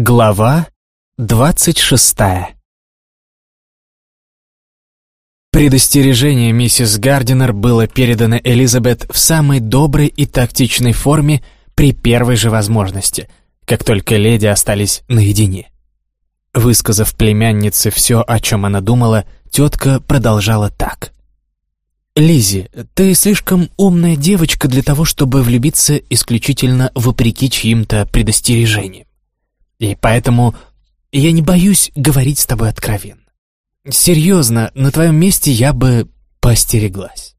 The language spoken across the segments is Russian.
Глава двадцать шестая Предостережение миссис Гардинер было передано Элизабет в самой доброй и тактичной форме при первой же возможности, как только леди остались наедине. Высказав племяннице все, о чем она думала, тетка продолжала так. Лизи, ты слишком умная девочка для того, чтобы влюбиться исключительно вопреки чьим-то предостережениям. И поэтому я не боюсь говорить с тобой откровенно. Серьезно, на твоем месте я бы постереглась.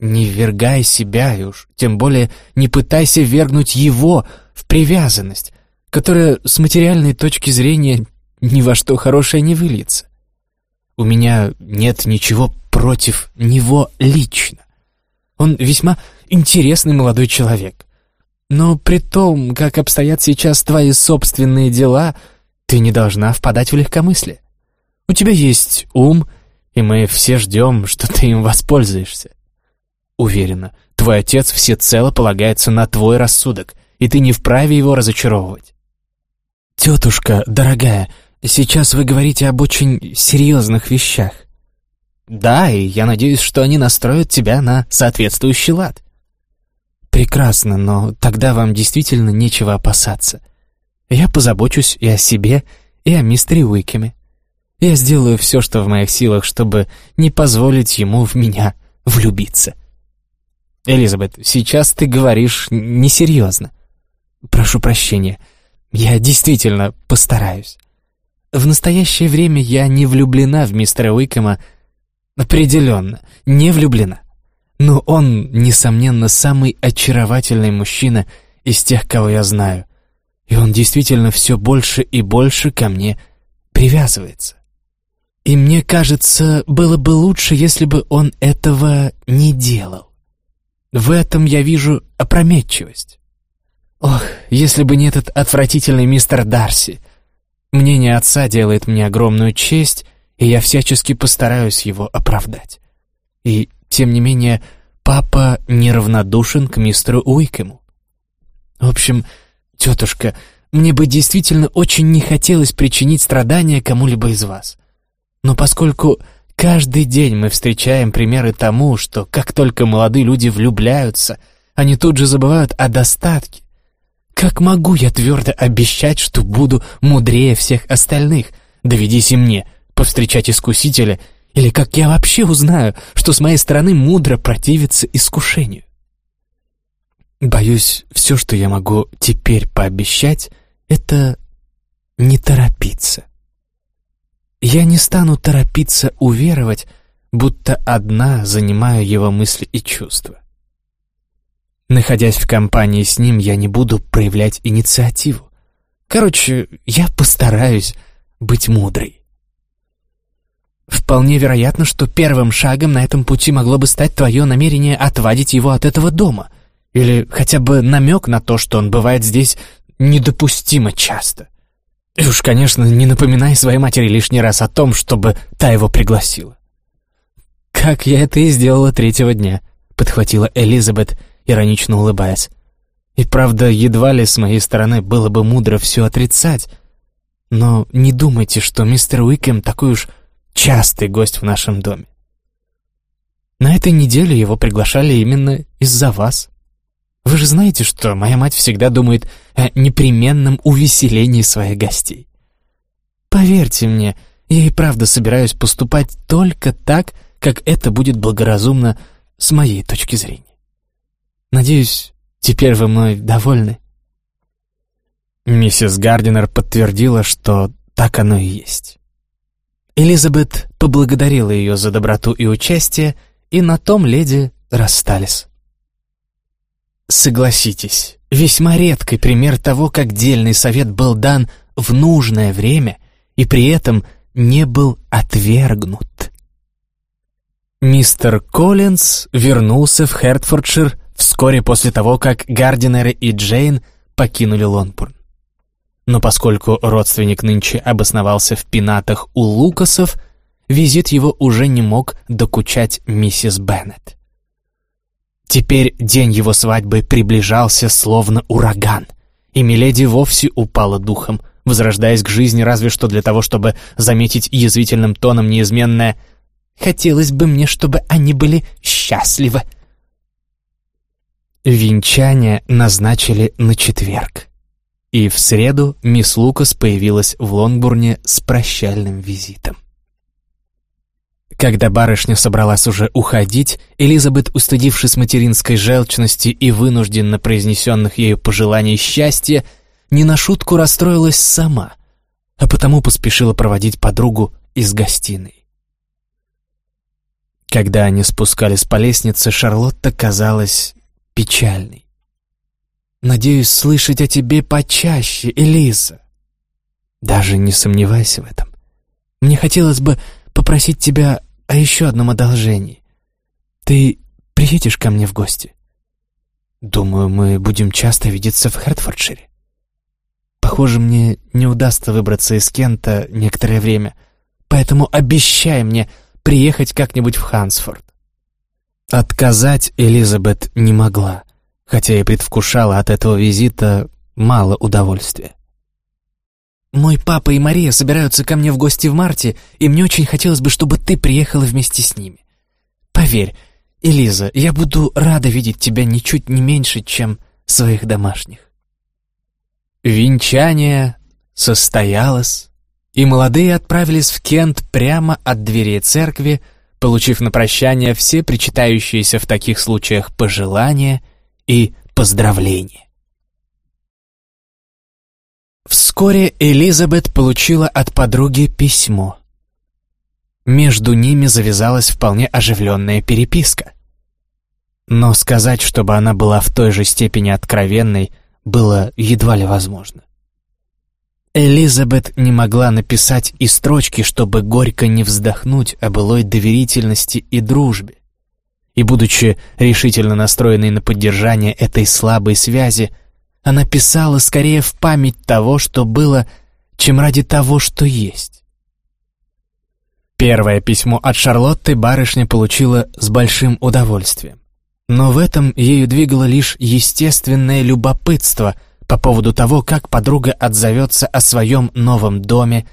Не ввергай себя, и уж тем более не пытайся вергнуть его в привязанность, которая с материальной точки зрения ни во что хорошее не выльется. У меня нет ничего против него лично. Он весьма интересный молодой человек. Но при том, как обстоят сейчас твои собственные дела, ты не должна впадать в легкомыслие. У тебя есть ум, и мы все ждем, что ты им воспользуешься. Уверена, твой отец всецело полагается на твой рассудок, и ты не вправе его разочаровывать. Тетушка, дорогая, сейчас вы говорите об очень серьезных вещах. Да, и я надеюсь, что они настроят тебя на соответствующий лад. Прекрасно, но тогда вам действительно нечего опасаться. Я позабочусь и о себе, и о мистере Уикеме. Я сделаю все, что в моих силах, чтобы не позволить ему в меня влюбиться. Элизабет, сейчас ты говоришь несерьезно. Прошу прощения, я действительно постараюсь. В настоящее время я не влюблена в мистера Уикема, определенно, не влюблена. Но он, несомненно, самый очаровательный мужчина из тех, кого я знаю. И он действительно все больше и больше ко мне привязывается. И мне кажется, было бы лучше, если бы он этого не делал. В этом я вижу опрометчивость. Ох, если бы не этот отвратительный мистер Дарси. Мнение отца делает мне огромную честь, и я всячески постараюсь его оправдать. И тем не менее, папа неравнодушен к мистеру Уикему. В общем, тетушка, мне бы действительно очень не хотелось причинить страдания кому-либо из вас. Но поскольку каждый день мы встречаем примеры тому, что как только молодые люди влюбляются, они тут же забывают о достатке, как могу я твердо обещать, что буду мудрее всех остальных? Доведись и мне повстречать искусителя — или как я вообще узнаю, что с моей стороны мудро противиться искушению? Боюсь, все, что я могу теперь пообещать, это не торопиться. Я не стану торопиться уверовать, будто одна занимаю его мысли и чувства. Находясь в компании с ним, я не буду проявлять инициативу. Короче, я постараюсь быть мудрой. Вполне вероятно, что первым шагом на этом пути могло бы стать твое намерение отвадить его от этого дома. Или хотя бы намек на то, что он бывает здесь недопустимо часто. И уж, конечно, не напоминай своей матери лишний раз о том, чтобы та его пригласила. «Как я это и сделала третьего дня», — подхватила Элизабет, иронично улыбаясь. «И правда, едва ли с моей стороны было бы мудро все отрицать. Но не думайте, что мистер Уикем такой уж частый гость в нашем доме. На этой неделе его приглашали именно из-за вас. Вы же знаете, что моя мать всегда думает о непременном увеселении своих гостей. Поверьте мне, я и правда собираюсь поступать только так, как это будет благоразумно с моей точки зрения. Надеюсь, теперь вы мной довольны?» Миссис Гардинер подтвердила, что так оно и есть. Элизабет поблагодарила ее за доброту и участие, и на том леди расстались. Согласитесь, весьма редкий пример того, как дельный совет был дан в нужное время и при этом не был отвергнут. Мистер Коллинз вернулся в Хертфордшир вскоре после того, как Гардинеры и Джейн покинули Лонпурн. Но поскольку родственник нынче обосновался в пенатах у Лукасов, визит его уже не мог докучать миссис Беннет. Теперь день его свадьбы приближался словно ураган, и Миледи вовсе упала духом, возрождаясь к жизни разве что для того, чтобы заметить язвительным тоном неизменное «Хотелось бы мне, чтобы они были счастливы». Венчание назначили на четверг. И в среду мисс Лукас появилась в Лонгбурне с прощальным визитом. Когда барышня собралась уже уходить, Элизабет, устыдившись материнской желчности и вынужденно произнесенных ею пожеланий счастья, не на шутку расстроилась сама, а потому поспешила проводить подругу из гостиной. Когда они спускались по лестнице, Шарлотта казалась печальной. «Надеюсь слышать о тебе почаще, Элиза». «Даже не сомневайся в этом. Мне хотелось бы попросить тебя о еще одном одолжении. Ты приедешь ко мне в гости? Думаю, мы будем часто видеться в Хертфордшире. Похоже, мне не удастся выбраться из Кента некоторое время, поэтому обещай мне приехать как-нибудь в Хансфорд. Отказать Элизабет не могла, хотя и предвкушала от этого визита мало удовольствия. Мой папа и Мария собираются ко мне в гости в марте, и мне очень хотелось бы, чтобы ты приехала вместе с ними. Поверь, Элиза, я буду рада видеть тебя ничуть не меньше, чем своих домашних. Венчание состоялось, и молодые отправились в Кент прямо от дверей церкви, получив на прощание все причитающиеся в таких случаях пожелания и поздравления. Вскоре Элизабет получила от подруги письмо. Между ними завязалась вполне оживленная переписка. Но сказать, чтобы она была в той же степени откровенной, было едва ли возможно. Элизабет не могла написать и строчки, чтобы горько не вздохнуть о былой доверительности и дружбе. И, будучи решительно настроенной на поддержание этой слабой связи, она писала скорее в память того, что было, чем ради того, что есть. Первое письмо от Шарлотты барышня получила с большим удовольствием. Но в этом ею двигало лишь естественное любопытство по поводу того, как подруга отзовется о своем новом доме,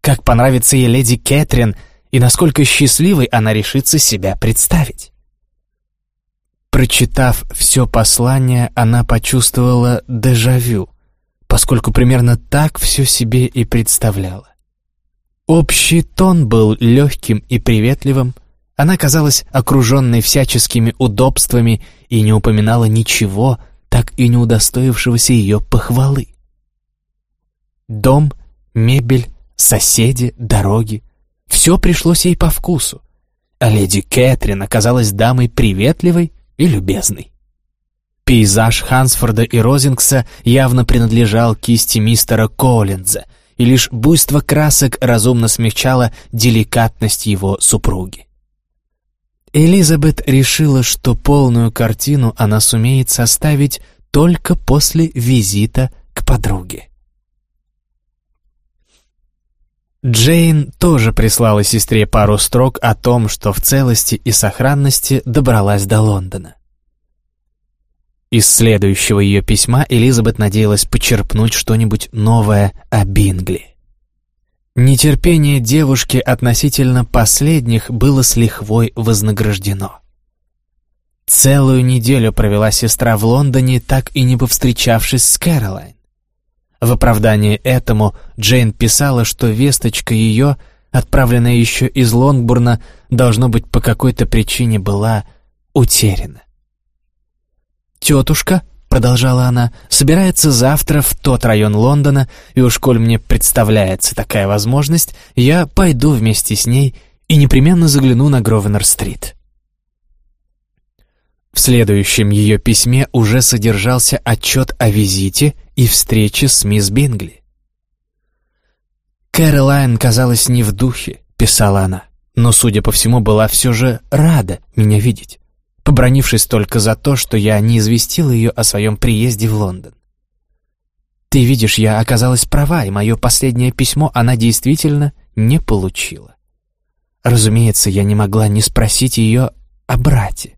как понравится ей леди Кэтрин и насколько счастливой она решится себя представить. Прочитав все послание, она почувствовала дежавю, поскольку примерно так все себе и представляла. Общий тон был легким и приветливым, она казалась окруженной всяческими удобствами и не упоминала ничего, так и не удостоившегося ее похвалы. Дом, мебель, соседи, дороги — все пришлось ей по вкусу, а леди Кэтрин оказалась дамой приветливой и любезный. Пейзаж Хансфорда и Розингса явно принадлежал кисти мистера Коллинза, и лишь буйство красок разумно смягчало деликатность его супруги. Элизабет решила, что полную картину она сумеет составить только после визита к подруге. Джейн тоже прислала сестре пару строк о том, что в целости и сохранности добралась до Лондона. Из следующего ее письма Элизабет надеялась почерпнуть что-нибудь новое о Бингли. Нетерпение девушки относительно последних было с лихвой вознаграждено. Целую неделю провела сестра в Лондоне, так и не повстречавшись с Кэролайн. В оправдание этому Джейн писала, что весточка ее, отправленная еще из Лонгбурна, должно быть по какой-то причине была утеряна. «Тетушка», — продолжала она, — «собирается завтра в тот район Лондона, и уж коль мне представляется такая возможность, я пойду вместе с ней и непременно загляну на Гровенор-стрит». В следующем ее письме уже содержался отчет о визите и встрече с мисс Бингли. «Кэролайн казалась не в духе», — писала она, «но, судя по всему, была все же рада меня видеть, побронившись только за то, что я не известила ее о своем приезде в Лондон. Ты видишь, я оказалась права, и мое последнее письмо она действительно не получила. Разумеется, я не могла не спросить ее о брате.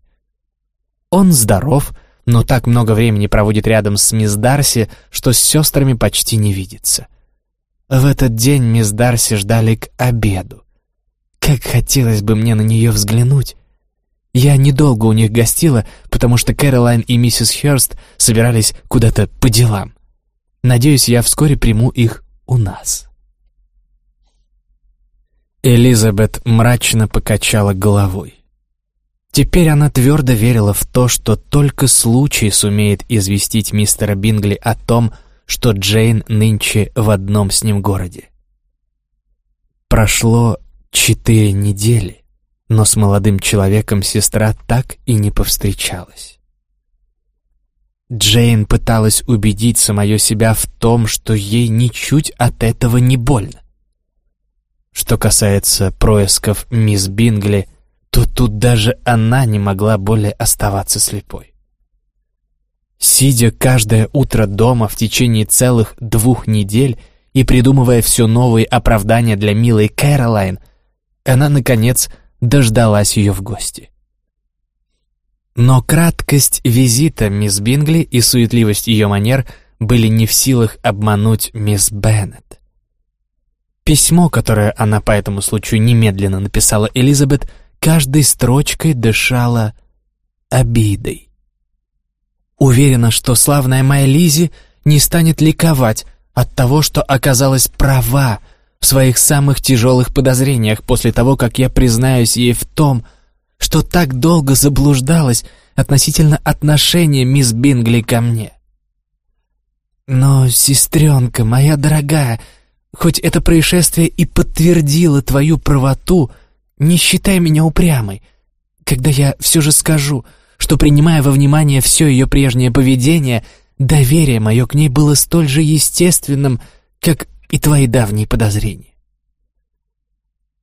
Он здоров, но так много времени проводит рядом с мисс Дарси, что с сестрами почти не видится. В этот день мисс Дарси ждали к обеду. Как хотелось бы мне на нее взглянуть. Я недолго у них гостила, потому что Кэролайн и миссис Хёрст собирались куда-то по делам. Надеюсь, я вскоре приму их у нас. Элизабет мрачно покачала головой. Теперь она твердо верила в то, что только случай сумеет известить мистера Бингли о том, что Джейн нынче в одном с ним городе. Прошло четыре недели, но с молодым человеком сестра так и не повстречалась. Джейн пыталась убедить самое себя в том, что ей ничуть от этого не больно. Что касается происков мисс Бингли, то тут даже она не могла более оставаться слепой. Сидя каждое утро дома в течение целых двух недель и придумывая все новые оправдания для милой Кэролайн, она, наконец, дождалась ее в гости. Но краткость визита мисс Бингли и суетливость ее манер были не в силах обмануть мисс Беннет. Письмо, которое она по этому случаю немедленно написала Элизабет, каждой строчкой дышало обидой. Уверена, что славная моя Лизи не станет ликовать от того, что оказалась права в своих самых тяжелых подозрениях после того, как я признаюсь ей в том, что так долго заблуждалась относительно отношения мисс Бингли ко мне. Но, сестренка моя дорогая, хоть это происшествие и подтвердило твою правоту, не считай меня упрямой, когда я все же скажу, что, принимая во внимание все ее прежнее поведение, доверие мое к ней было столь же естественным, как и твои давние подозрения.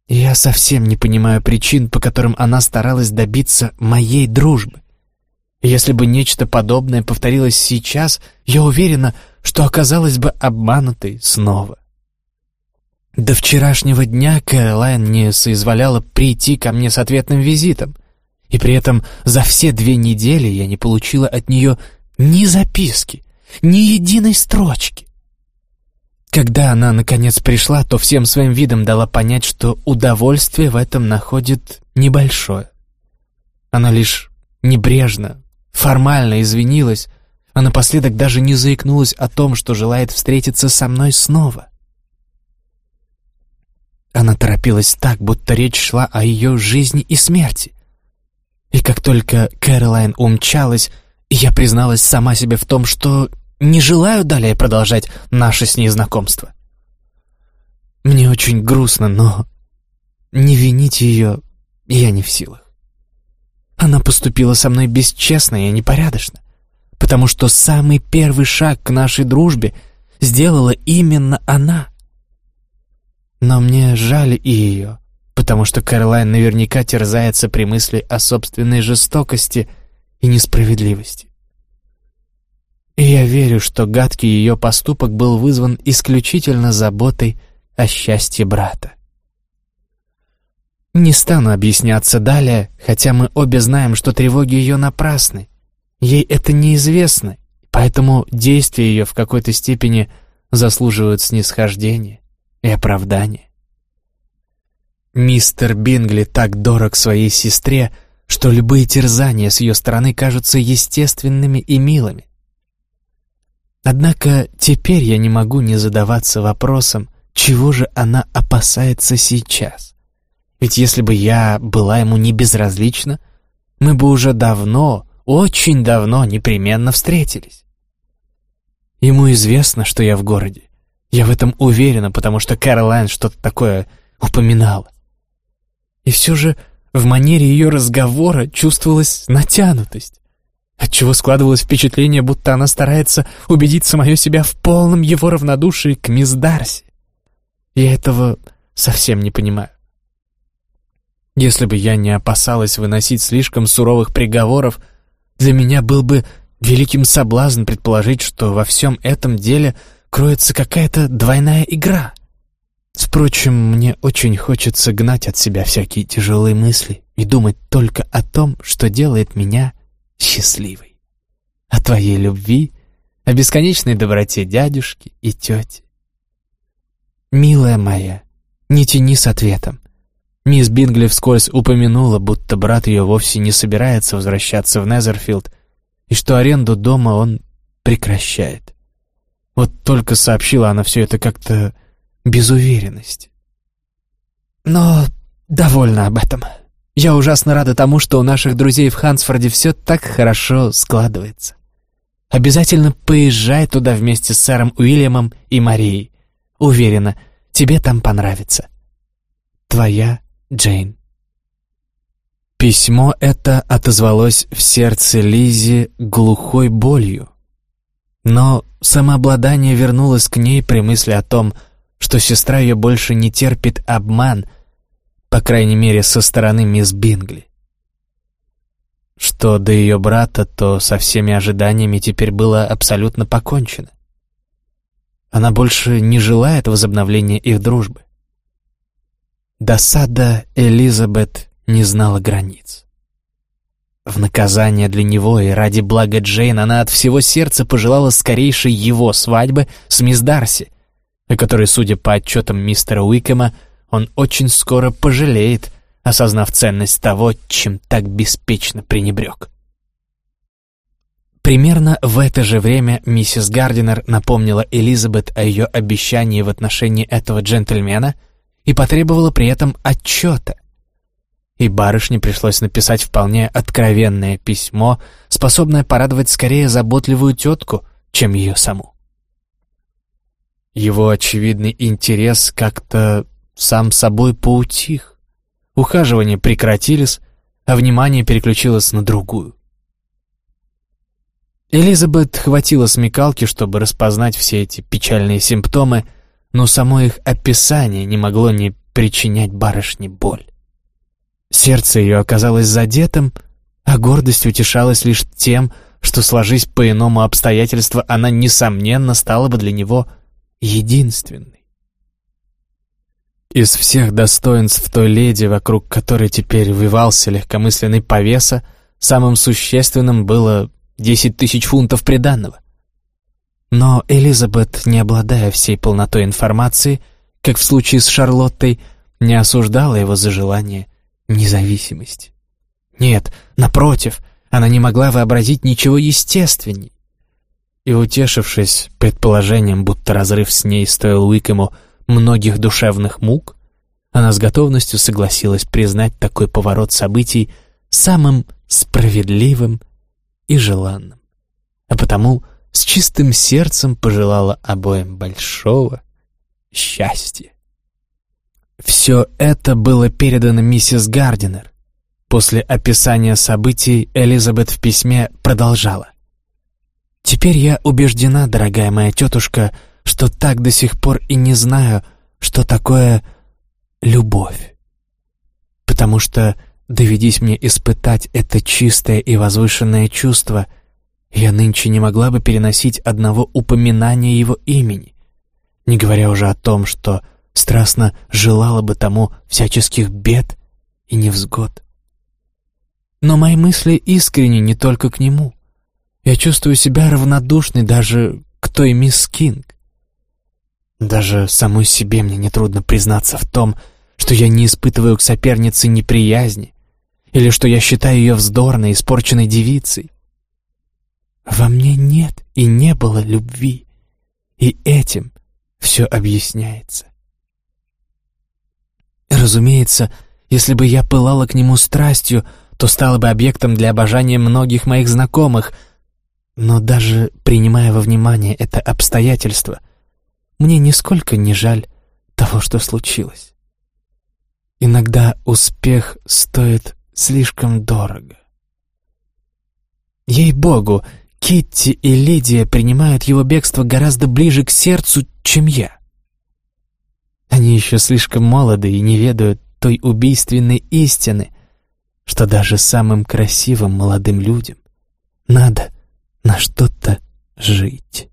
Я совсем не понимаю причин, по которым она старалась добиться моей дружбы. Если бы нечто подобное повторилось сейчас, я уверена, что оказалась бы обманутой снова. До вчерашнего дня Кэролайн не соизволяла прийти ко мне с ответным визитом, и при этом за все две недели я не получила от нее ни записки, ни единой строчки. Когда она, наконец, пришла, то всем своим видом дала понять, что удовольствие в этом находит небольшое. Она лишь небрежно, формально извинилась, а напоследок даже не заикнулась о том, что желает встретиться со мной снова. Она торопилась так, будто речь шла о ее жизни и смерти. И как только Кэролайн умчалась, я призналась сама себе в том, что не желаю далее продолжать наше с ней знакомство. Мне очень грустно, но не винить ее я не в силах. Она поступила со мной бесчестно и непорядочно, потому что самый первый шаг к нашей дружбе сделала именно она — но мне жаль и ее, потому что Кэролайн наверняка терзается при мысли о собственной жестокости и несправедливости. И я верю, что гадкий ее поступок был вызван исключительно заботой о счастье брата. Не стану объясняться далее, хотя мы обе знаем, что тревоги ее напрасны. Ей это неизвестно, поэтому действия ее в какой-то степени заслуживают снисхождения и оправдание. Мистер Бингли так дорог своей сестре, что любые терзания с ее стороны кажутся естественными и милыми. Однако теперь я не могу не задаваться вопросом, чего же она опасается сейчас. Ведь если бы я была ему не безразлична, мы бы уже давно, очень давно непременно встретились. Ему известно, что я в городе. Я в этом уверена, потому что Кэролайн что-то такое упоминала. И все же в манере ее разговора чувствовалась натянутость, отчего складывалось впечатление, будто она старается убедить самое себя в полном его равнодушии к мисс Дарси. Я этого совсем не понимаю. Если бы я не опасалась выносить слишком суровых приговоров, для меня был бы великим соблазн предположить, что во всем этом деле — кроется какая-то двойная игра. Впрочем, мне очень хочется гнать от себя всякие тяжелые мысли и думать только о том, что делает меня счастливой. О твоей любви, о бесконечной доброте дядюшки и тети. «Милая моя, не тяни с ответом. Мисс Бингли вскользь упомянула, будто брат ее вовсе не собирается возвращаться в Незерфилд, и что аренду дома он прекращает. Вот только сообщила она все это как-то без уверенности. Но довольна об этом. Я ужасно рада тому, что у наших друзей в Хансфорде все так хорошо складывается. Обязательно поезжай туда вместе с сэром Уильямом и Марией. Уверена, тебе там понравится. Твоя Джейн. Письмо это отозвалось в сердце Лизи глухой болью. Но самообладание вернулось к ней при мысли о том, что сестра ее больше не терпит обман, по крайней мере, со стороны мисс Бингли. Что до ее брата, то со всеми ожиданиями теперь было абсолютно покончено. Она больше не желает возобновления их дружбы. Досада Элизабет не знала границ. В наказание для него и ради блага Джейн она от всего сердца пожелала скорейшей его свадьбы с мисс Дарси, о которой, судя по отчетам мистера Уикема, он очень скоро пожалеет, осознав ценность того, чем так беспечно пренебрег. Примерно в это же время миссис Гардинер напомнила Элизабет о ее обещании в отношении этого джентльмена — и потребовала при этом отчета. И барышне пришлось написать вполне откровенное письмо, способное порадовать скорее заботливую тетку, чем ее саму. Его очевидный интерес как-то сам собой поутих. Ухаживания прекратились, а внимание переключилось на другую. Элизабет хватило смекалки, чтобы распознать все эти печальные симптомы но само их описание не могло не причинять барышне боль. Сердце ее оказалось задетым, а гордость утешалась лишь тем, что, сложись по-иному обстоятельства, она, несомненно, стала бы для него единственной. Из всех достоинств той леди, вокруг которой теперь вывался легкомысленный повеса, самым существенным было десять тысяч фунтов приданного. Но Элизабет, не обладая всей полнотой информации, как в случае с Шарлоттой, не осуждала его за желание независимости. Нет, напротив, она не могла вообразить ничего естественней. И, утешившись предположением, будто разрыв с ней стоил Уикему многих душевных мук, она с готовностью согласилась признать такой поворот событий самым справедливым и желанным. А потому с чистым сердцем пожелала обоим большого счастья. Все это было передано миссис Гардинер. После описания событий Элизабет в письме продолжала. «Теперь я убеждена, дорогая моя тетушка, что так до сих пор и не знаю, что такое любовь. Потому что, доведись мне испытать это чистое и возвышенное чувство — я нынче не могла бы переносить одного упоминания его имени, не говоря уже о том, что страстно желала бы тому всяческих бед и невзгод. Но мои мысли искренни не только к нему. Я чувствую себя равнодушной даже к той мисс Кинг. Даже самой себе мне нетрудно признаться в том, что я не испытываю к сопернице неприязни, или что я считаю ее вздорной, испорченной девицей. Во мне нет и не было любви, и этим все объясняется. Разумеется, если бы я пылала к нему страстью, то стала бы объектом для обожания многих моих знакомых, но даже принимая во внимание это обстоятельство, мне нисколько не жаль того, что случилось. Иногда успех стоит слишком дорого. Ей-богу, Китти и Лидия принимают его бегство гораздо ближе к сердцу, чем я. Они еще слишком молоды и не ведают той убийственной истины, что даже самым красивым молодым людям надо на что-то жить.